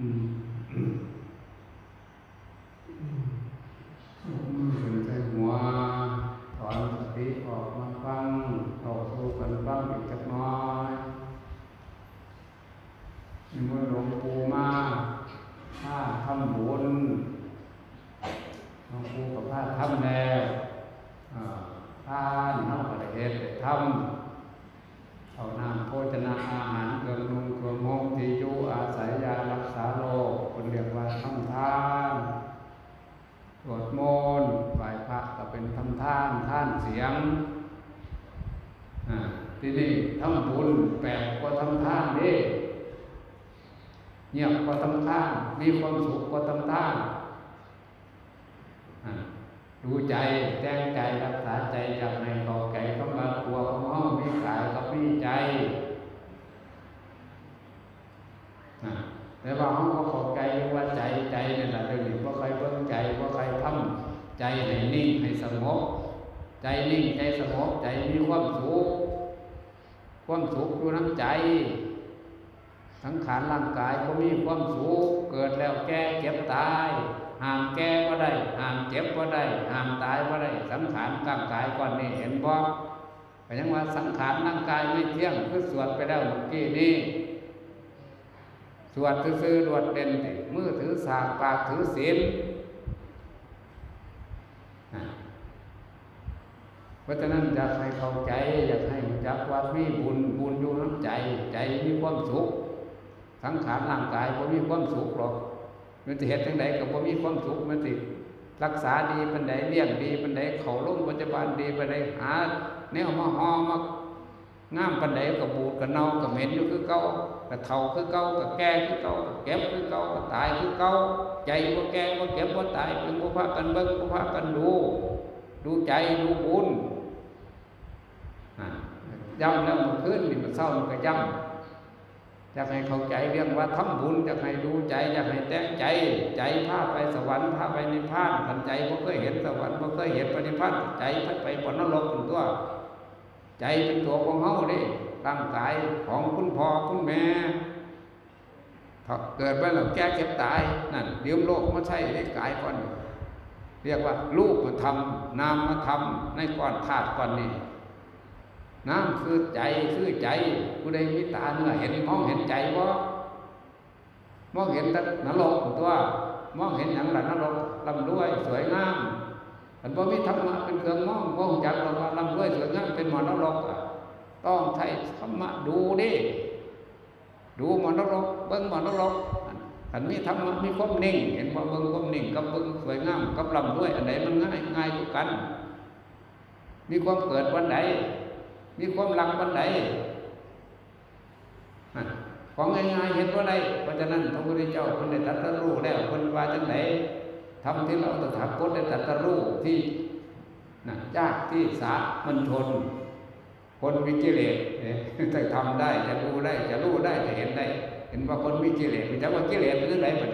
อืมมือเป็นใส่หัวถอนสติออกมาฟังออกสู่กันฟังอีกจักหน้อยมีมือหลวงปู่มาผ้าทำบุญหลวงปู่กับผ้าทำแล้วอ่าท่านเฮาก็ได้เฮ็ดได้ทำ เอาน้ำโภชนะอาหารเครื่องนุ่งเครื่องห่มที่อยู่อาศัยยารักษาโรคคนเรียกว่าทำทานสวดมนต์ไหว้พระก็เป็นทำทานท่านเสียงอ่าที่นี่ทำบุญแปลกกว่าทำทานนี่เงียบกว่าทำทาน มีความสุขกว่าทำทานอ่า ดูใจแจ้งใจรักษาใจจากในกอไก่เข้ามากลัวของห้องมีกายกับมีใจนะแต่ว่าห้องก็ขอใจว่าใจใจนี่แหละเดี๋ยวนี้ว่าใครเบิ่งใจว่าใครทำใจให้นิ่งให้สงบใจนิ่งใจสงบใจมีความสุขความสุขอยู่น้ำใจทั้งขานร่างกายก็มีความสุขเกิดแล้วแก่เจ็บตาย ห้ามแก่ก็ได้ห้ามเจ็บก็ได้ห้ามตายก็ได้ สังขารร่างกายก่อนนี้เห็นบ่ก็ยังว่าสังขารร่างกายไม่เที่ยงคือสวดไปแล้วเมื่อกี้นี้สวดซื่อๆรวดเด่นมือถือสากปากถือศีลเพราะฉะนั้นอยากให้เข้าใจ อยากให้จักว่ามีบุญบุญอยู่น้ำใจ ใจมีความสุข สังขารร่างกายบ่มีความสุขหรอก มันจะเหตุจังใดก็บ่มีความสุขมันสิรักษาดีปานใดเลี้ยงดีปานใดเข้าโรงพยาบาลดีปานใดหาแนวมาห่อมางามปานใดก็บูดก็เน่าก็เหม็นอยู่คือเก่าก็เฒ่าคือเก่าก็แก่คือเก่าก็เก็บคือเก่าก็ตายคือเก่าใจบ่แก่บ่เก็บบ่ตายจึงบ่พากันเบิ่งบ่พากันดู ดูใจดูบุญอ่าย้ำแล้วเมื่อคืนมันเศร้ามันก็ย้ำ อยากให้เข้าใจเรื่องว่าทำบุญอยากให้ดูใจอยากให้แต่งใจ ใจพาไปสวรรค์พาไปนิพพานขันใจบ่เคยเห็นสวรรค์บ่เคยเห็นปณิพพานใจพัดไปบนนรกเป็นตัว ใจเป็นตัวของเฮาเด้ร่างกายของคุณพ่อคุณแม่ถ้าเกิดไปแล้วแก่เก็บตายนั่นเดี๋ยวโลกมาใช่ในกายก่อน เรียกว่ารูปมาทำนามมาทำในก้อนธาตุก้อนนี้ น้ำคือใจคือใจผู้ใดมีตาเนื้อเห็นมองเห็นใจบ่มองเห็นแต่นรกตัว มองเห็นอย่างไรนรกลำรวยสวยงามอันบ่มีธรรมะเป็นเครื่องมองบ่งจักเราว่าลำรวยสวยงามเป็นหมอนรกต้องใช้ธรรมะดูดิดูหมอนรกเบิ่งหมอนรกอันมีธรรมะมีความนิ่ง เห็นบ่เบิ่งความนิ่งกับเบิ่งสวยงามกับลำรวยอันไหนมันง่ายง่ายกว่ากัน มีความเกิดวันไหน มีความหลังบันไดของง่ายๆเห็นว่าไดเพราะฉะนั้นพระพุทธเจ้าคนได้ตรัสรู้แล้วคนว่าจังไหนทำที่เราตถาคตได้ตรัสรู้ที่นะยากที่สามันชนคนมีกิเลสจะทำได้จะรู้ได้ จะรู้ได้จะเห็นได้ เห็นว่าคนมีกิเลสแต่ว่ากิเลสคืออะไรมัน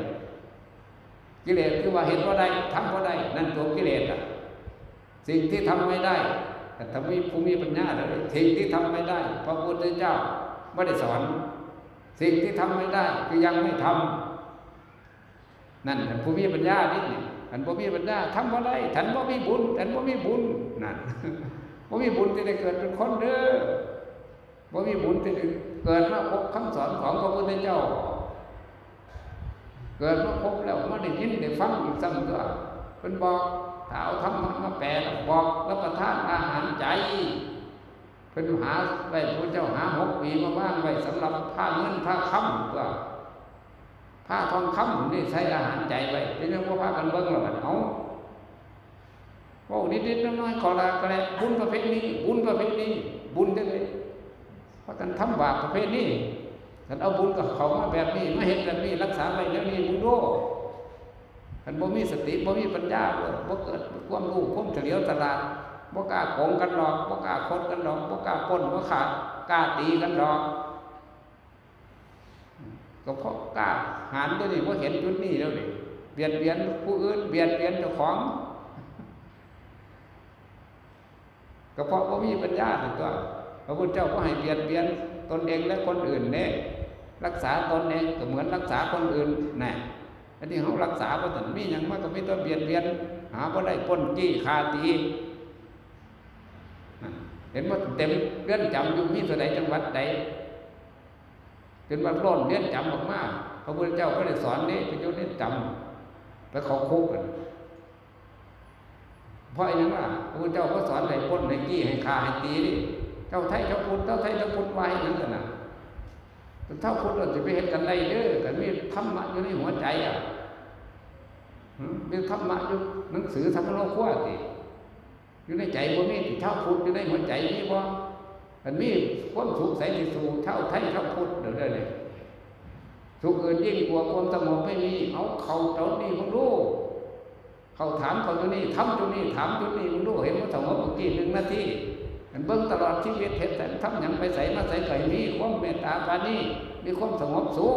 กิเลสคือว่าเห็นว่าได้ทำว่าได้ นั่นตัวกิเลสอะ สิ่งที่ทำไม่ได้ แต่ถ้ามีภูมิปัญญาเลยสิ่งที่ทำไม่ได้พระพุทธเจ้าไม่ได้สอน สิ่งที่ทำไม่ได้คือยังไม่ทำนั่นภูมิปัญญานี่อันภูมิปัญญาทำบ่ได้ฉันบ่มีบุญฉันบ่มีบุญนั่นบ่มีบุญที่ได้เกิดเป็นคนเด้อบ่มีบุญที่ได้เกิดมาพบคำสอนของพระพุทธเจ้า เกิดมาพบแล้วมาได้ยินได้ฟังอีกซ้ำตัวเป็นบอก เอาธรรมะมาแปลบอกรับประทานอาหารใจเป็นหาไว้พระเจ้าหาหกปีมาบ้างไว้สำหรับผ้าเงินผ้าคำตัวผ้าทองคำนี่ใช้อาหารใจไว้เป็นเรื่องว่าผ้ากันเบิ้งล้วกันเอาว่านิดๆน้อยๆขอลากระไรบุญประเภทนี้ บุญประเภทนี้ บุญได้เลยเพราะกันทำบาปประเภทนี้ฉันเอาบุญกับเขามาแบบนี้มาเห็นแบบนี้รักษาไว้แล้วนี่บุญโล คันบ่มีสติบ่มีปัญญาบ่เกิดความรู้ความเฉลียวฉลาดบ่กล้าโกงกันหรอกบ่กล้าคดกันหรอกบ่กล้าปล้นบ่ขาดกล้าตีกันหรอกก็เพราะกล้าหารตัวนี้บ่เห็นจุดนี้แล้วนี่เบียดเบียนผู้อื่นเบียดเบียนเจ้าของก็เพราะบ่มีปัญญาตัวพระพุทธเจ้าก็ให้เบียดเบียนตนเองและคนอื่นเนี่ยรักษาตนเองก็เหมือนรักษาคนอื่นน่ อันนี้เขารักษาเพราะตนมีอย่างมากก็ไม่ต้องเบียดเบียน หาเพราได้ป้นจี้คาตีเห็นว่าเต็มเรื่องจำอยู่มีสดใดจังหวัดใดจนว่าร้อนเรื่องจำมากๆพระพุทธเจ้าก็ได้สอนนี่เป็นยุเรื่องจำแล้วเขาคุกกันเพราะอย่างว่าพระพุทธเจ้าก็สอนให้ป้นให้กี้ให้คาให้ตีนี่เจ้าไทยเจ้าพุทธเจ้าไทยเจ้าพุทธไว้นั่นกันนะ เท่าพุทธเราจะไปเห็นกันได้เด้อกันมีธรรมะอยู่ในหัวใจอะมีธรรมะอยู่หนังสือธรรมโลกว่าติอยู่ในใจบ่มีเท่าพุทธอยู่ในหัวใจมีบ่มันมีความสุขใสที่สูเท่าไทยเท่าพุทธเดี๋ยวได้เลยสุขอื่นยิ่งกว่าความสงบไม่มีเอาเขาเจ้านี่มึงรู้เขาถามเขาตัวนี้ทำตัวนี้ถามตัวนี้มึงรู้เห็นว่าสงบเมื่อกี้หนึ่งนาที มันเบิ้งตลอดชีวิตเห็นแต่ทำอย่างไปใส่มาใส่ไก่มีความเมตตาปานีมีความสงบสุข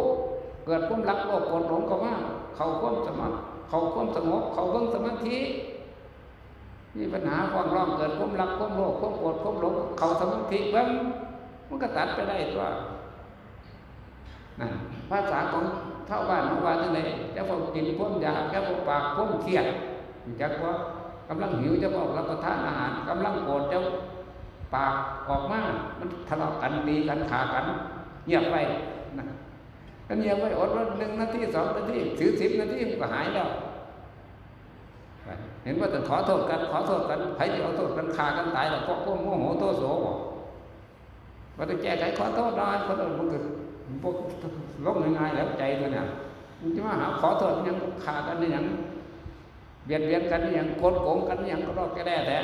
เกิดความรักโลภโกรธหลงก็ว่าเขาความสมัครเขาความสงบเขาเบิ้งสมาธิมีปัญหาความร้องเกิดความรักความโลภความโกรธความหลงเขาสมาธิเบิ้งมันก็ตัดไปได้ตัวนั่นภาษาของเท่าบ้านเท่าบ้านนั่นเองจะพอกินพ้นยาจะพอปากพ้นเครียดจักว่ากำลังหิวจะบอกรับประทานอาหารกำลังโกรธจะ ปากออกมามันทะเลาะกันดีกันขากัน เงียบไปนะกันเงียบไปอดว่าหนึ่งนาทีสองนาทีถือสิบนาทีก็หายแล้วเห็นว่าแต่ขอโทษกันขอโทษกันใครจะเอาโทษกันขากันตายแล้วเพราะพวกโมโหโตโสบอกว่าจะแก้ไขขอโทษได้ขอโทษมันก็พวกลบง่ายๆแล้วใจตัวเนี่ยมันจะมาหาขอโทษยังขากันยังเบียดเบียนกันยังโกงโกงกันยังก็รอดแก่แด่แต่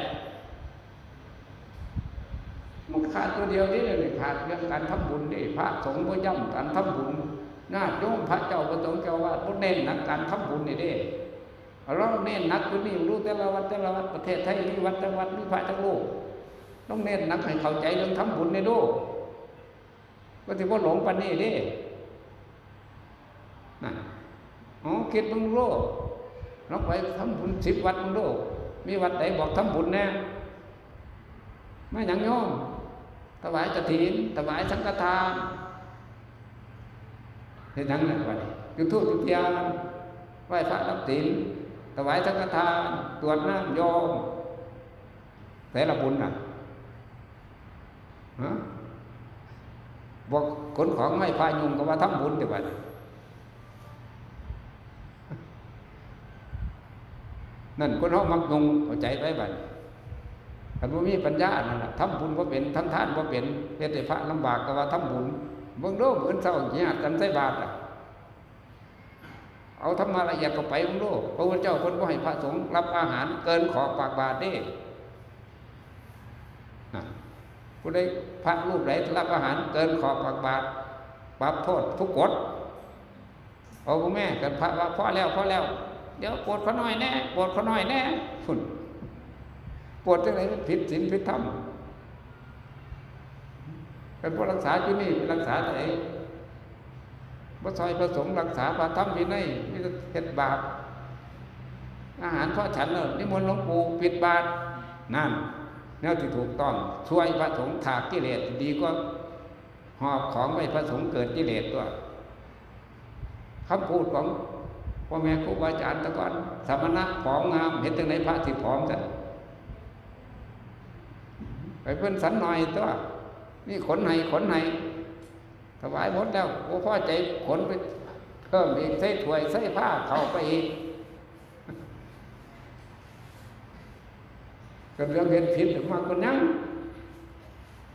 มันขาดตัวเดียวนี่เลยขาดเรื่องการทำบุญนี่พระสงฆ์ก็ย่ำการทำบุญหน้าโยมพระเจ้าประสงค์เจ้าว่าพเน้นนักการทำบุญนี่เด้เราเน้นนักตัวนี้รู้แต่ละวัดแต่ละวัดประเทศไทยมีวัดจังหวัดมีพระทั้งโลกต้องเน้นนักให้เข้าใจเรื่องทำบุญในโลกก็ถือว่าหลงปันนี่เด้นะอ๋อคิดมึงโลกเราไปทำบุญสิบวัดมึงโลกมีวัดไหนบอกทำบุญแน่ไม่ยังโยม วายกฐินถวายสังฆทานเห็นยังไงวะจุดทูบจุดเทียนไหว้พระรับศีลถวายสังฆทานตรวจน้ำโยมแต่ละบุญน่ะบอกขนของไม่พายุงก็ว่าทำบุญเดี๋ยวไปนั่นคนเขามักยุงเข้าใจไปบัด ถ้าบ่มีปัญญานั่นแหละทำบุญว่เป็นทำทานว่าเป็นเฮ็ดให้พระลำบากก็ว่าทำบุญเบิ่งโลกเหมือนเศร้าญาติกันใส่บาตรเอาธรรมะละเอียดก็ไปเบิ่งโลกพระพุทธเจ้าคนก็ให้พระสงฆ์รับอาหารเกินขอบปากบาทเด้ผู้ใดพระรูปไหนรับอาหารเกินขอบปากบาทปรับโทษทุกกฎเอาแม่กันพระว่าพอแล้วพอแล้ว เดี๋ยวปวดเขาหน่อยแน่ปวดเขาหน่อยแน่ฝุ่น ปวดจังไรผิดศีลผิดธรรมเป็นพวกรักษาจุนี่รักษาไหนพระซอยประสงค์รักษาพระธรรมวินัยมีเห็ดบาปอาหารพ่อฉันเนอะนิมนต์หลวงปู่ปิดบาทนั่นแนวที่ถูกต้องช่วยพระสงฆ์ถากกิเลสดีก็หอบของไม่พระสงฆ์เกิดกิเลสตัวคำพูดของพ่อแม่ครูบาอาจารย์ตะกอนสมณะผอมงามเห็นตั้งไหนพระที่ผอมกัน ไปเพิ่นสันหน่อยตัวนี่ขนไหขนไหถวายหมดแล้วโอ้พ่อใจขนไปเพิ่มอีกใส่ถ้วยใส่ผ้าเข้าไปอีกก็เรื่องเห็นผิดมากกว่านั้น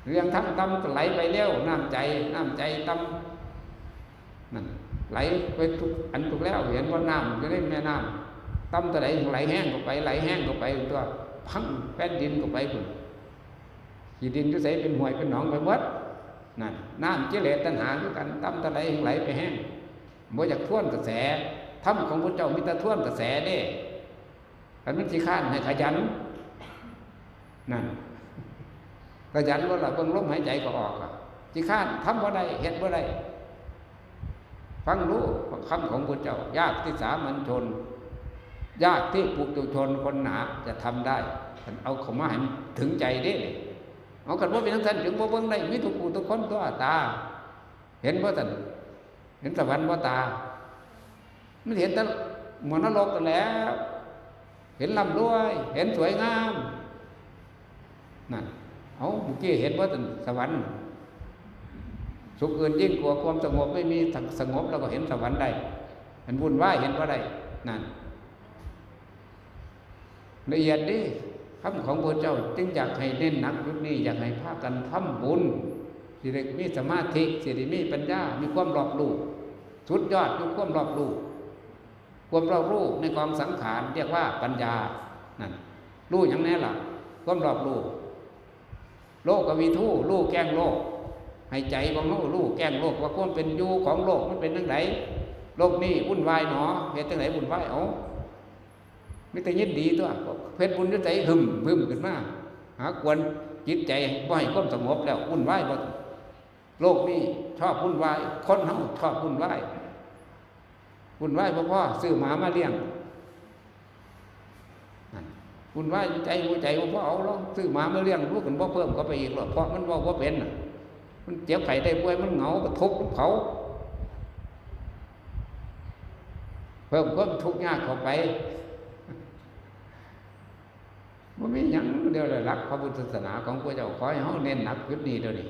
เรื่องทำตำก็ไหลไปแล้วน้ำใจน้ำใจตำนั่นไหลไปทุกอันทุกแล้ว เห็นว่าน้ำอยู่ในแม่น้ำตำตัวไหลไหลแห้งก็ไปไหลแห้งก็ไปตัว พังแผ่นดินก็ไปคุณ ขีดินจะใส่เป็นห่วยเป็นหนองไปหมดนั่นน้ำเจริญตัณหาด้วยกันตำตัวไลไหลไปแห้งบ่อยากท่วนกระแสทำของพระเจ้ามีแต่ท่วนกระแสเด้กันมันสิข้านให้ขยันนั่นขยันว่าเราเบิ่งลมหายใจก็ออกอะจีข้านทำว่าได้เห็นว่าได้ฟังรู้คำของพระเจ้า ยากที่สามัญชน ยากที่ปุถุชนคนหนาจะทำได้เอาเขามาให้ถึงใจได้เลย เอากันว่าเป็นทั้งท่านถึงว่าเบิ่งได้มีทุกผู้ทุกคนตัวตา เห็นว่าท่านเห็นสวรรค์ว่าตา มันเห็นแต่เหมือนนรกกันแล้ว เห็นลำรวย เห็นสวยงามนั่นเอาเมื่อกี้เห็นว่าสวรรค์สุขอื่นยิ่งกว่าความสงบไม่มีสงบเราก็เห็นสวรรค์ได้เห็นวุ่นวายเห็นว่าได้นั่นละเอียดดิ คำของพระเจ้าจึงอยากให้เน้นหนักยุคนี้อยากให้พากันทำบุญสิริมีสมาธิสิริมีปัญญา มีความรอบรู้สุดยอดทุกความรอบรู้ความรอบรู้ในกองสังขารเรียกว่าปัญญานั่นรู้อย่างแนี้ล่ะความรอบรู้โลกกวีทู่รู้แก้งโลก ให้ใจของโลกรู้แก้งโลกว่าความเป็นอยู่ของโลกมันเป็นยังไงโลกนี้วุ่นวายหนอเหตุจังไหนวุ่นวายเอา ไม่แต่ยินดีตัวเพชรบุญยใจหึมหึมขึ้นมาหากวนจิตใจบ่ให้มสงบแล้ววุ่นวายบ่โลกนี้ชอบวุ่นวายคนเฮาชอบวุ่นวายวุ่นวายพ่อพ่อซื้อหมามาเลี้ยงวุ่นวายใจหัวใจพ่อเอาแล้วซื้อหมามาเลี้ยงลูกกันบ่เพิ่มก็ไปอีกหรอกเพราะมันว่าว่าเป็นมันเจ็บไข้ได้ป่วยมันเหงาก็ทุกข์เขาเพิ่มความทุกข์ยากเข้าไป มันมีย่างเดียวเลยรักพระพุทธศาสนาของพระเจ้าขอให้เขาเน้นหนักจุดนี้เดี๋ยวนี้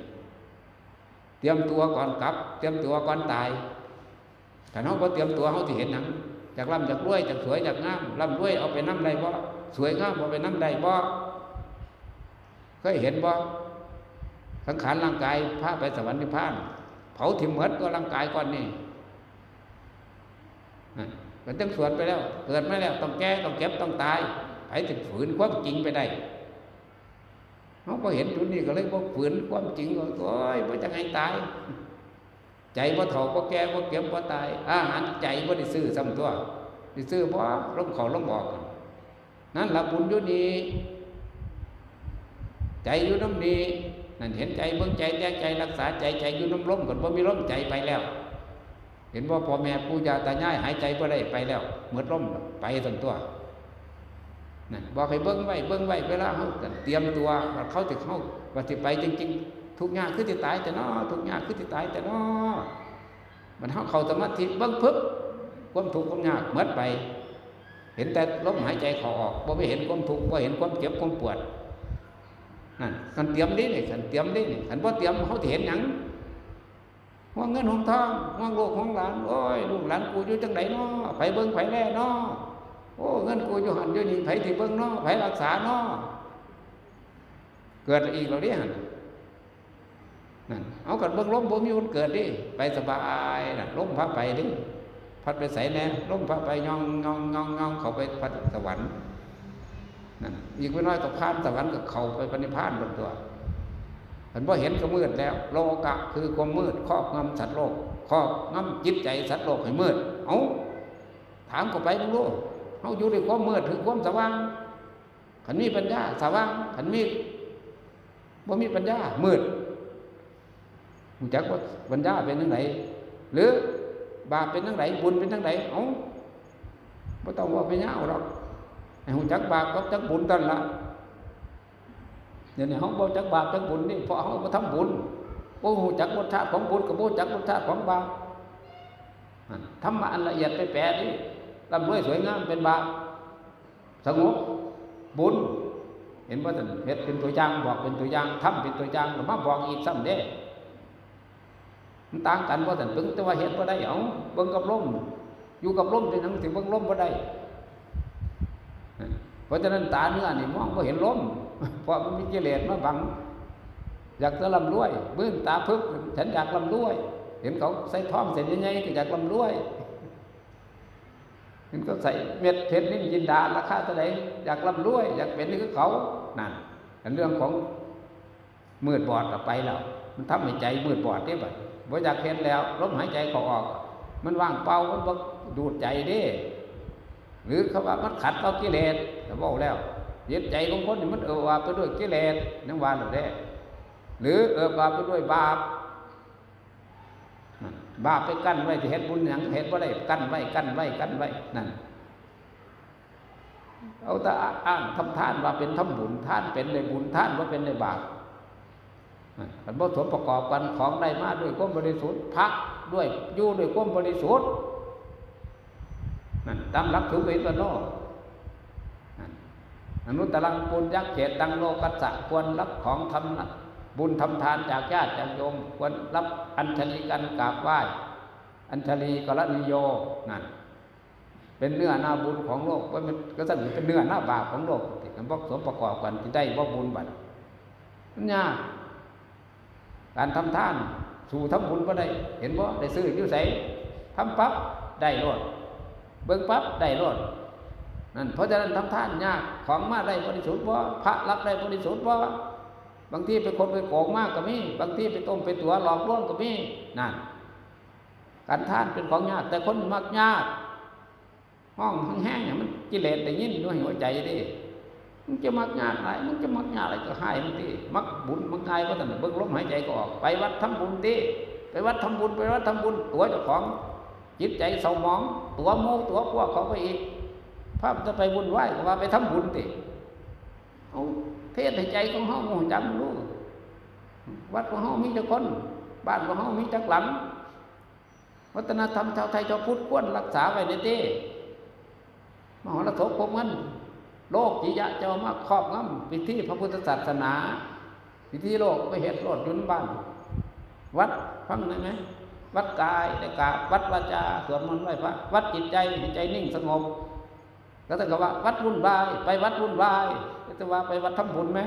เตรียมตัวก่อนกลับ เตรียมตัวก่อนตายถ้าเขาพอเตรียมตัวเขาที่เห็นหนังจากร่ำจากรวยจากสวยจากงามร่ำรวยเอาไปน้ำใดบ่สวยงามเอาไปน้ำใดบ่เคยเห็นบ่สังขารร่างกายพาไปสวรรค์นิพพานเผาถิ่มเหมือนตัวร่างกายก่อนนี่มันต้องสวดไปแล้ว เกิดมาแล้วต้องแก้ต้องเก็บต้องตาย ไอ้ถึงฝืนความจริงไปได้เขาพอเห็นจุดนี้ก็เลยบอกฝืนความจริงก็โอ้ยว่าจะไงตาย ใจว่าเถ่าว่าแก่ว่าเก็บว่าตาย อาหารใจว่าได้ซื้อซ้ำตัวได้ซื้อเพราะล้มเขาล้มบอกนั่นละบุญยุนี้ ใจอยู่น้ำดีนั่นเห็นใจเบิ่งใจแก้ใจรักษาใจใจอยู่น้ำล้มก่อนว่ามีล้มใจไปแล้ว เห็นว่าพ่อแม่ปู่ย่าตายายหายใจบ่ได้ไปแล้วเมื่อล้มไปทั้งตัว นะบอกให้เบิ้งไว้เบิ้งไว้เวลาเขาเตรียมตัวเขาถึงเขาว่าสิไปจริง ๆ ทุกอย่างคือที่ตายแต่นอทุกอย่างคือที่ตายแต่นอมันเขาเขาสมาธิเบิ้งพึบความทุกข์ความยากเมื่อไป เห็นแต่ลมหายใจเขาออกบ่ไม่เห็นความทุกข์บ่เห็นความเจ็บความปวดนั่นกันเตรียมนี่นี่กันเตรียมนี่นี่กันว่เตรียมเขาเห็นหยังห่วงเงินห่วงทองห่วงลูกห่วงหลานโอ้ยลูกหลานกูอยู่จังไหนเนาะไปเบิ้งไปแล่เนาะ อ้เงินกูอยู่หันอยู่นี่ไผที่เบิ่งเนาะไผรักษาเนาะเกิดอีกแล้วเนี่ยนั่นเอากันเบิ่งล้มบ่มีคนเกิดดิไปสบายน่ะล้มพระไปดิพัดไปใส่แน่ล้มพระไปยองงองงองงองเขาไปพัดสวรรค์นั่นอีกไม่น้อยก็พานสวรรค์ก็เขาไปปณิพานบนตัวเห็นว่าเห็นก็มืดแล้ว โลกะคือความมืดครอบงำสัตว์โลกครอบงำจิตใจสัตว์โลกให้มืด เอาถามก็ไปมึงรู้ เขาอยู่ในความมืดถึงความสว่างขันมีปัญญาสว่างขันมีว่มีปัญญามืดหูจักว่าปัญญาเป็นทั้งไหนหรือบาปเป็นทั้งไหนบุญเป็นทั้งไหนเอ้าไม่ต้องว่าไปเงาหรอกไอ้หูจักบาปก็จักบุญตันละเดี๋ยวนี้เขาบอกจักบาปจักบุญนี่เพราะเขามาทำบุญโอ้หูจักรสชาติของบุญกับโบจักรสชาติของบาปทำมาอันละเอียดไปแปลนี่ ร่ำรวยสวยงามเป็นบาปสงบบุญเห็นว่าท่านเห็ดเป็นตัวอย่างบอกเป็นตัวอย่างทำเป็นตัวอย่างมาบอกอีกซ้ำเด้มันต่างกันว่าท่านตึงแต่ว่าเห็ดว่าได้เอาเบิ้งกับลมอยู่กับลมเป็นทั้งถึงเบิ้งลมว่าได้ เพราะฉะนั้นตาเนื้อนี่มองว่าเห็นลมเพราะมันมีกิเลสมาบังอยากจะลำรวยเบื้นตาพึกฉันอยากลำรวย เห็นเขาใส่ท้องเสร็จยังไงก็อยากลำรวย มันก็ใส่เม็ดเพชรนิ่มยินดาราคาเท่าไหร่อยากร่ำรวย อยากเป็นนี่ก็เขานั่นเป็นเรื่องของมืดบอดไปแล้วมันทำให้ใจมืดบอดได้บ่บ่อยากเห็นแล้วลมหายใจเขาออก มันว่างเปล่ามันบ่ดูดใจเด้หรือเขาว่ามันขัดต่อกิเลสเขาบอกแล้วยึดใจของคนนี่มันเออว่าไปด้วยกิเลสนั่งวานหรือได้หรือเออว่าไปด้วยบาป บาปไปกั้นไว้ที่เห็ดบุญอย่างเห็ดว่าได้กั้นไว้กั้นไว้กั้นไว้นั่นเอาแต่อ้างทำทานว่าเป็นทำบุญท่านเป็นในบุญท่านว่าเป็นในบาปมันบ่สมประกอบกันของได้มาด้วยความบริสุทธิ์พักด้วยอยู่ด้วยความบริสุทธิ์นั่นตามหลักถือเป็นวันโลกนั่นอนุตตรังปุญยักเขตตังโลกัสสะควรรับของทำ บุญทำทานจากญาติจากโยมควรรับอัญชลีกันกราบไหว้อัญชลีกรณิโยนั่นเป็นเนื้อหน้าบุญของโลกว่ามันก็สั่นเป็นเนื้อหน้าบาปของโลกที่กันบอกสมประกอบกันที่ได้ว่าบุญบัตรมันยากการทำทานสู่ทำบุญก็ได้ เห็นบ่ได้ซื้ออยู่ใสทำปั๊บได้รอดเบิ่งปั๊บได้รอดนั่นเพราะฉะนั้นทำทานยากของมาได้บริสุทธิ์บ่พระรับได้บริสุทธิ์บ่ บางทีเป็นคนไปโกงมากก็มี บางทีไปต้มไปตัวหลอกลวงก็มีนั่นการทานเป็นของยาก แต่คนมักยาก ห้องท้องแห้งเนี่ยมันกิเลสได้ยินด้วยหัวใจดิมันจะมักยากอะไรมันจะมักยากอะไรก็ให้มันดิมักบุญมักง่ายก็แต่เบิ่งลมหายใจก็ออกไปวัดทำบุญดิไปวัดทำบุญไปวัดทำบุญ ตัวเจ้าของจิตใจเศร้าหมอง ตัวโมตัวพวกเขาไปอีกภาพจะไปบุญไหว้ก็ว่าไปทำบุญดิเอา เทศให้ใจของเฮาหูจำรู้วัดของเฮามีแต่คน บ้านของเฮามีแต่หลัง วัฒนธรรมชาวไทยชาวพุทธควรรักษาไว้ในเต้มหรสพพมันโลกจิยะจะมาครอบงำพิธีพระพุทธศาสนาพิธีโลกไปเหตุโลดยุนบ้าน วัดฟังได้ไหมวัดกายได้กาวัดวาจาสวดมนต์ไหว้พระวัดจิตใจใจนิ่งสงบ ก็ต้องว่า วัดวุ่นวาย ไปวัดวุ่นวายจะว่าไปวัดทำบุญไหม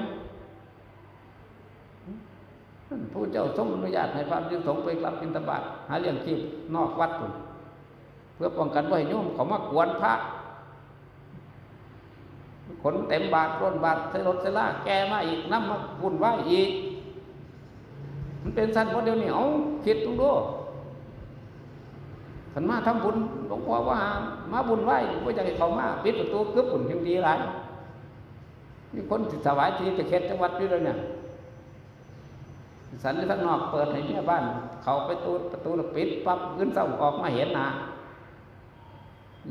ผู้เจ้าทรงอนุญาตให้พระยึดสงไปกลับบิณฑบาตหาเลี้ยงชีพนอกวัดพุ่นเพื่อป้องกันว่าให้โยมเขามากวนพระขนเต็มบาทร่นบาทใส่รถใส่ลาแกมาอีกน้ำมาวุ่นวายอีก มันเป็นสั้นเพราะเดี๋ยวนี้เอาคิดตรงดู ขันมาทำบุญหลวงพ่อว่า มาบุญไหว้ว่าจะให้เขามาปิดประตูกึบบุญยังดีไรมีคนถวายทีจะเข็จังหวัดด้วยเลยเนี่ยสันที่ทั้งนอกเปิดให้แม่บ้าน เขาไปตูประตูปิดปั๊บขึ้นเศร้าออกมาเห็นหนา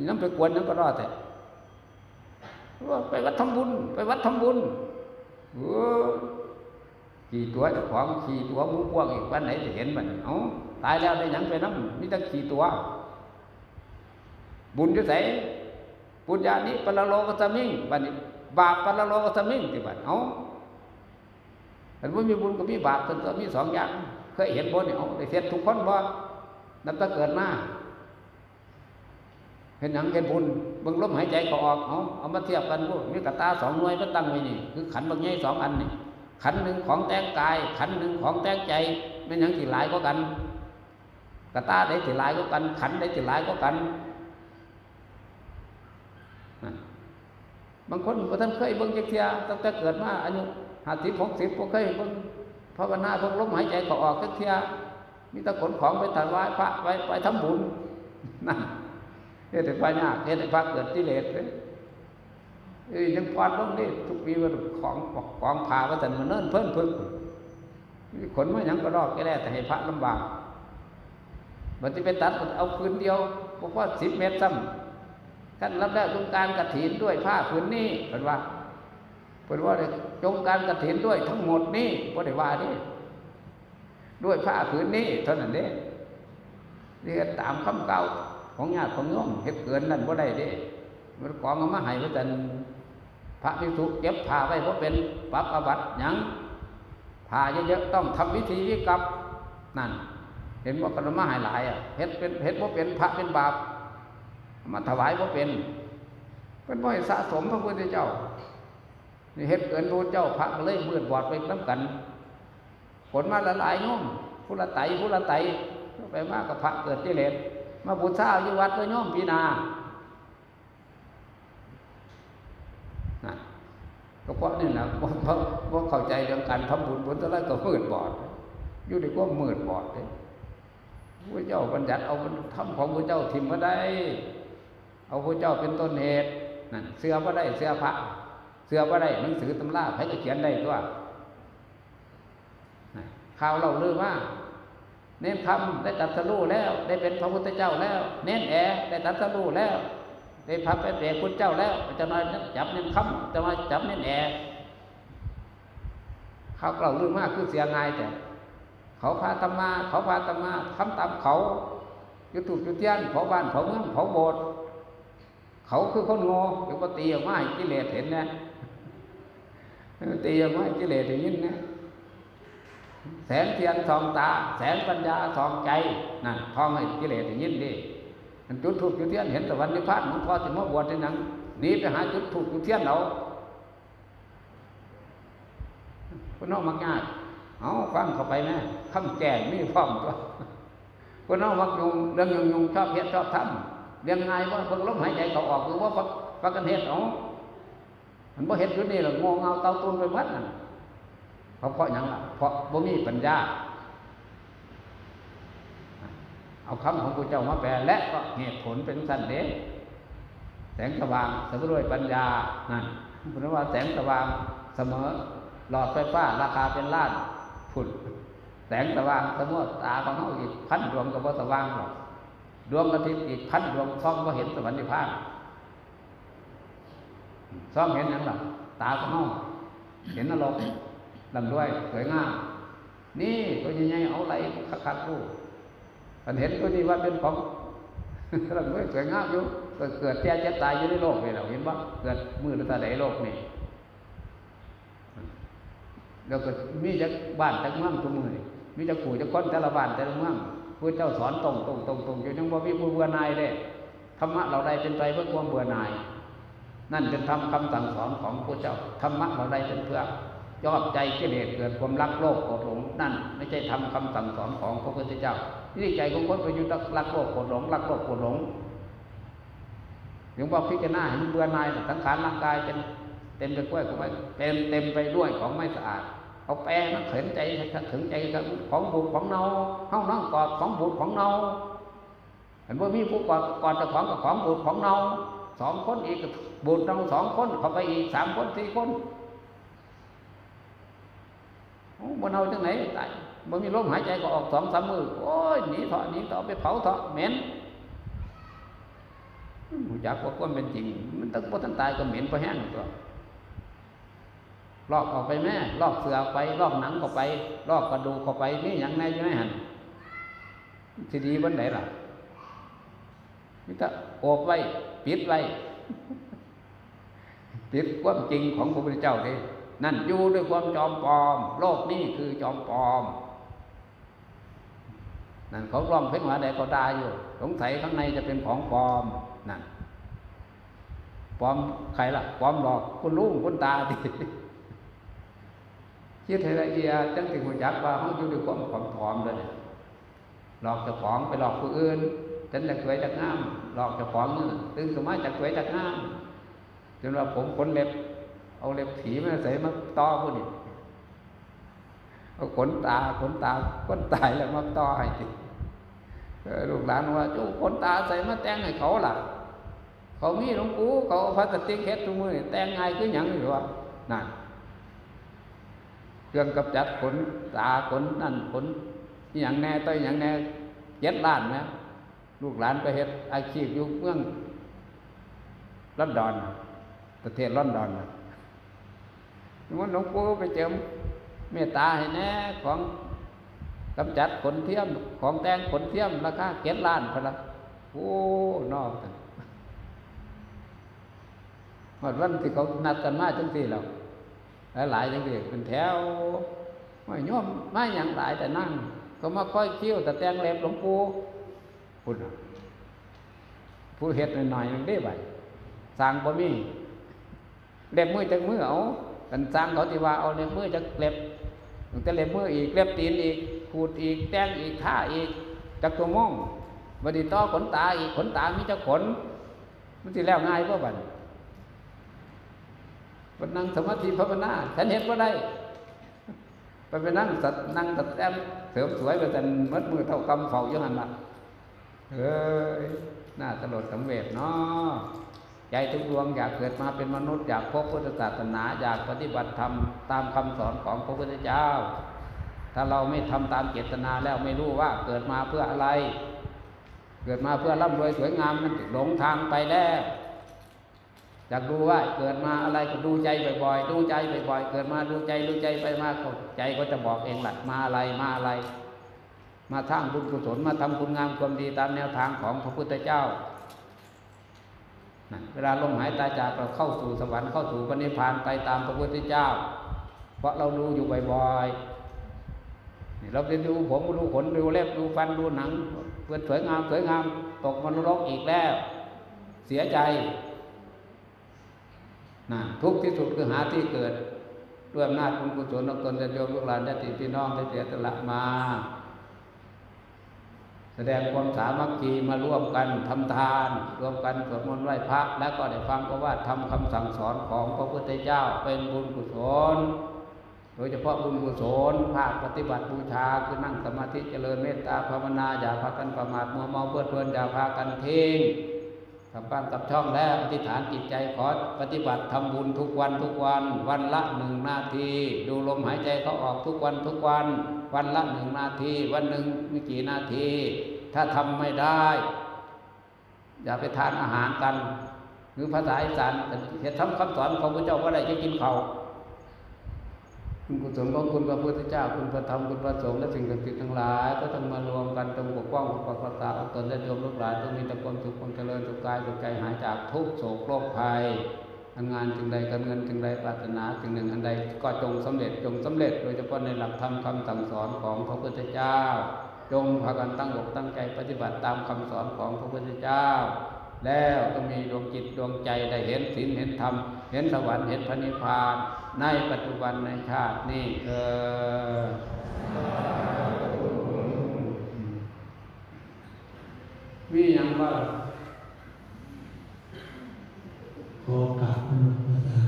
น้ำไปกวนน้ำก็รอดแต่ว่าไปวัดทำบุญ ไปวัดทำบุญเออขี่ตัวจ้าของขี่ตัวมูพวกอีกวันไหนจะเห็นมัน เอาตายแล้วได้ยังไปน้ำมีแต่ขี่ตัว บุญจะใส่ปุญญานิปะละโลกสมิงบัดนี้บาปปะละโลกสมิงที่บัดเอาแต่ว่ามีบุญกับมีบาปตัวมีสองอย่างเคยเห็นบนเนี่ยเอาได้เสร็จทุกคนบ่นับตั้งเกิดมาเห็นหนังเห็นบุญเบิ่งลมหายใจก็ออกเอาเอามาเทียบกันพวกมีกระตาสองหน่วยมาตั้งไว้นี่ คือขันบางใหญ่สองอันนี่ขันหนึ่งของแต่งกาย ขันหนึ่งของแต่งใจไม่ยังสิหลายก็กันกระตาได้สิหลายก็กัน ขันได้สิหลายก็กัน บางคนบางท่านเคยเบิ่งจักเทียตั้งแต่เกิดมาอายุห้าสิบหกสิบพวกเคยเบิ่งภาวนาเพิ่งลมหายใจก็ออกจักเทียมีตะขนของไปถวายพระไปไปทำบุญนั่นเฮ็ดให้พระยากเฮ็ดให้พระเกิดกิเลสเลยเอ้ยยังพอดลงนี่ทุกปีว่าของของผ่าว่าแต่มันเนิ่นเพิ่นพึ่งขนมาหยังก็รอกแก่แต่ให้พระลำบากมันจะไปตัดเอาคืนเดียวบอกว่าสิบเมตรซ้ำ ท่านรับได้จงการกระถินด้วยผ้าผืนนี้เป็นว่าเป็นว่าจงการกระถินด้วยทั้งหมดนี้ว่าได้ว่านี่ด้วยผ้าผืนนี้เท่านั้นเด้เรียกตามคำเก่าของญาติของโยมเฮ็ดเกินนั่นว่าได้เด้มันกองมาให้ว่าจันพระภิกษุเก็บผ้าไว้เพราะเป็นปับอบัตยังผ้าเยอะๆต้องทำวิธีวิกับนั่น เห็นว่ากันมาหายหลายอะเฮ็ดเป็นเฮ็ดว่าเป็นพระเป็นบาป มาถวายว่าเป็นเป็นว่าสะสมพระพุทธเจ้านี่เฮ็ดเกินพระเจ้าพระก็เลยมืดบอดไปน้ำกันผลมาละลายโยมผู้ละไตผู้ละไตไปมากกับพระเกิดที่เลนมาบูชาอยู่วัดก็โยมพีนานะก็เพราะนี่นะเพราะเพราะเข้าใจเรื่องการทำบุญผลตะไลก็มืดบอด อยู่ในความมืดบอดเลยพระเจ้าบัญญัติเอาทำของพระเจ้าทิมมาได้ เอาพระเจ้าเป็นต้นเหตุนั่นเสื้อมาได้เสื้อพระ เสื้อมาได้หนังสือตำราใครก็เขียนได้ตัวข่าวเราลือว่า เน้นคำได้ตัดสรู้แล้ว ได้เป็นพระพุทธเจ้าแล้ว เน้นแอได้ตัดสรู้แล้ว ได้พับไปเปรคุณเจ้าแล้วจะน้อยจับเน้นคำจะน้อยจับเน้นแอข่าวเราลือมากคือเสียงายแต่เขาพาตมา เขาพาตมาทำตามเขายุตุยุเทียนเผาบ้านเผาเมืองเผาโบสถ์ เขาคือคนโง่เดี๋ยวก็ตีออกมาให้กิเลสเห็นนะตีออกมาให้กิเลสอย่างนี้นะแสงเทียนส่องตา แสงปัญญาส่องใจนั่นทองให้กิเลสย่างนี้ดิมันจุดถูกจุดเทียนเห็นตะวันนิพพานมันพอจะมาบวชในหนังหนีไปหาจุดถูกจุดเทียนเราคนนอกมักง่ายเอาฟังเข้าไปแม่คำแก่ไม่พร้อมตัวคนนอกมักยุงเรื่องยุงยุงชอบเฮ็ดชอบทำ เรื่องไงว่าเพิ่งลมหายใจเขาออกหรือว่าพักกันเฮ็ดเอามันบ่เฮ็ดอยู่นี่หรอกงงเงาเตาตุนไปหมดนั่นเพราะเพราะหยังล่ะ เพราะบ่มีปัญญา เอาคำของพระเจ้ามาแปลและก็เหตุผลเป็นสั้นเด็แสงสว่างสมอด้วยปัญญานั่นเพระว่าแสงสว่างเสมอ หลอดไฟฟ้า ราคาเป็นล้านผุดแสงสว่างเสมอตาของเขาอีกพันดวงก็บ่สว่างหรอก ดวงอาทิตย์อีกพันดวงซ่องก็เห็นสวรรค์นิพพซ่องเห็นอย่างหรอตาของเขาเห็นนรกลำด้วยสวยงามนี่ตัวใหญ่ๆเอาอะไรคักๆดูมันเห็นตัวนี้ว่าเป็นของลำด้วยสวยงามอยู่เกิดเกิดแก่เจ็บตายอยู่ในโลกนี่เราเห็นว่าเกิดมือหรือตาไหนโลกนี่แล้วก็มีจากบ้านจากเมืองทุกมือมีจากขู่จากคนแต่ละบ้านแต่ละเมือง พระเจ้าสอนตรงตรงตรงตรงอยู่ยังว่ามีผู้เบื่อหน่ายเด้ธรรมะเราได้เป็นไปเพื่อความเบื่อหน่าย นั่นเป็นธรรมคำสั่งสอนของพระเจ้าธรรมะเราได้เป็นเพื่อยอดใจกิเลสเกิดความรักโลภโกรธหลงนั่น ไม่ใช่ทำคำสั่งสอนของพระพุทธเจ้านี่ใจของคนไปอยู่รักโลภโกรธหลงรักโลภโกรธหลงหลวงพ่อพิจารณาเห็นเบื่อหน่ายสังขารร่างกายเป็นเต็มไปด้วยของไม่เต็มเต็มไปด้วยของไม่สะอาด เอาแปลงนักเข็นใจถึงใจของบุญของเนาห้องน้องกอดของบุญของเนาเห็นว่ามีผู้กอดกอดเจ้าของกับของบุญของเนาสองคนอีกบุญเราสองคนเข้าไปอีกสามคนสี่คนโอ้บนเอาจังไหนตายมันมีลมหายใจก็ออกสองสามมือโอ้ยหนีเถอะหนีเถอะไปเผาเถอะเหม็นหูจักว่าความเป็นจริง มันตั้งพอท่านตายก็เหม็นพอแห้งตัว ลอกออกไปแม่ลอกเสือไป ลอกหนังเข้าไป ลอกกระดูกเข้าไปนี่อย่างไรใช่ไหมหันทีดีวันไหนล่ะนี่ก็โอบไว้ปิดไว้ปิดความจริงของพระพุทธเจ้าเลยนั่นอยู่ด้วยความจอมปลอม โลกนี้คือจอมปลอมนั่นเขาร้องเพลงว่าใดก็ได้อยู่ สงสัยข้างในจะเป็นของปลอมนั่นปลอมใครล่ะปลอมหลอกคุณลุงคุณตาดิ คิดให้ละเอียดจังถึงหัวจักว่าเขาอยู่ด้วยความของปลอมเลยหลอกจ้าของไปหลอกผู้อื่นฉันจากสวยจากงามหลอกจ้าของนี่ตื่นขึ้นมาจากสวยจากงามจนว่าผมขนเล็บ เอาเล็บผีมาใส่มาต่อผู้นี่เอาขนตาขนตาขนตายแล้วมาต่อให้ติลูกหลานว่าจูขนตาใส่มาแต่งให้เขาหลักเขามีหลวงปู่เขาพลาสติกเฮ็ดทุกมือแต่งไงคือหยังอยู่วะนั่น เครื่องกำจัดขนตาขนนั่นขนอย่างแน่ต้อยอย่างแน่เจ็ดล้านนะลูกหลานไปเฮ็ดอาชีพอยู่เมืองลอนดอน ประเทศลอนดอนมันหลวงปู่ไปเจิมเมตตาให้แน่ของกำจัดขนเทียมของแตงขนเทียมราคาเจ็ดล้านพละโอ้นอกวันวันที่เขานัดกันมาจังสี่เรา หลายๆจังสี่เป็นแถวไม่ย่อมไม่อย่างหลายแต่นั่ง ก็มาค่อยคิ้วแต่แตงเล็บหลวงปู่พูดผู้เห็ดหน่อยๆได้ไหวสร้างบ่มีเล็บมือจากมือเอากันสร้างเขาที่ว่าเอาเล็บมือจากเล็บแต่เล็บมืออีกเล็บตีนอีกขูดอีกแตงอีกท่าอีกจากตัวม่องบัดนี้ต่อขนตาอีกขนตามีจะขนมันสิแล้วง่ายเพราะบัด วันนั่งสมาธิภาวนาฉันเห็นว่าได้ไปไปนั่งสัตนั่งตัดแต้มเสริมสวยไปแต่มัดมือเท่ากำเฝ้าอยู่หันละเฮ้ยน่าตลดสังเวชเนาะใจทุกดวงอยากเกิดมาเป็นมนุษย์อยากพบพุทธศาสนาอยากปฏิบัติธรรมตามคำสอนของพระพุทธเจ้า ถ้าเราไม่ทำตามเจตนาแล้วไม่รู้ว่าเกิดมาเพื่ออะไร เกิดมาเพื่อร่ำรวยสวยงามมันหลงทางไปแล้ว อยากดูว่าเกิดมาอะไรก็ดูใจบ่อยๆดูใจบ่อยๆเกิดมาดูใจดูใจไปมากใจก็จะบอกเองแหละมาอะไรมาอะไร มาสร้างบุญกุศลมาทำคุณงามความดีตามแนวทางของพระพุทธเจ้าเวลาลมหายตายจากเราเข้าสู่สวรรค์เข้าสู่พระนิพพานไปตามพระพุทธเจ้า เพราะเราดูอยู่บ่อยๆเราไปดูผมดูขนดูเล็บดูฟันดูหนังเพื่อสวยงามสวยงามตกมรรกอีกแล้ว เสียใจ นะทุกที่สุดคือหาที่เกิดด้วยอำนาจบุญกุศลของตนจะโยมลูกหลานญาติพี่น้องได้เสียสละมา แสดงความสามัคคีมาร่วมกันทำทาน ร่วมกันสวดมนต์ไหว้พระ แล้วก็ได้ฟังก็ว่าทำคำสั่งสอนของพระพุทธเจ้าเป็นบุญกุศล โดยเฉพาะบุญกุศลภาคปฏิบัติบูชาคือนั่งสมาธิเจริญเมตตาภาวนาอย่าพากันประมาทมัวเมาเพื่อเพลินอย่าพากันทิ้ง กับบ้านกับช่องแล้วอธิษฐานจิตใจขอปฏิบัติทำบุญทุกวันทุกวัน วันละหนึ่งนาที ดูลมหายใจเขาออกทุกวันทุกวัน วันละหนึ่งนาที วันหนึ่งมีกี่นาที ถ้าทำไม่ได้ อย่าไปทานอาหารกัน หรือภาษาอีสานเห็นทำคำสอนของพระเจ้าว่าอะไรจะกินเขาว คุณกุศลของคุณพระพุทธเจ้า คุณพระธรรมคุณพระสงฆ์และสิ่งศักดิ์สิทธิ์ทั้งหลาย ก็ต้องมารวมกันตรงปกป้องปกปักรักษาตนและโยมลูกหลานต้องมีแต่ความสุขความเจริญสุขกายสุขใจหายจากทุกโศกโรคภัยทำงานจึงใดการเงินจึงใดปรารถนาจึงหนึ่งอันใดก็จงสำเร็จจงสำเร็จ โดยเฉพาะในหลักธรรมคำสั่งสอนของพระพุทธเจ้า จงพากันตั้งอกตั้งใจปฏิบัติตามคำสอนของพระพุทธเจ้า แล้วต้องมีดวงจิตดวงใจได้เห็นศีลเห็นธรรมเห็นสวรรค์เห็นพระนิพพาน ในปัจจุบันในชาตินี้เออมีอย่างว่าขอกราบพระนมัสการ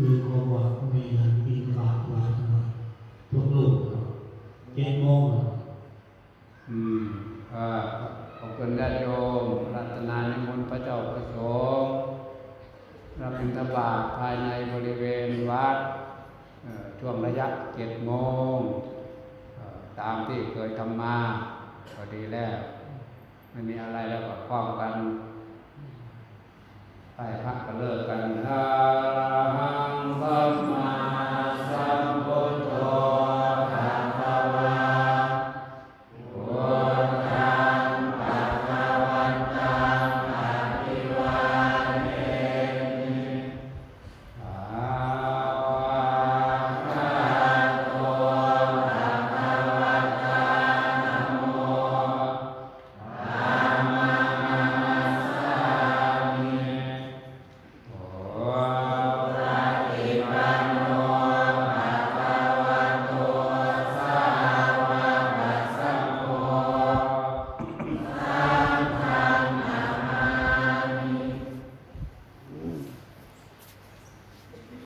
คือขอบอกมีอันมีกราบไว้ทั้งหลายทุกลูกครับเจ็ดโมงอืมอ่าขอบคุณญาติโยมรัตนานิมนต์พระเจ้าประสงค์ รับบิณฑบาตภายในบริเวณวัดช่วงระยะเจ็ดโมงตามที่เคยทำมาพอดีแล้วไม่มีอะไรแล้วก็พร้อมกันไปพักก็เลิกกันอะระหังสัมมาสัมพุทธ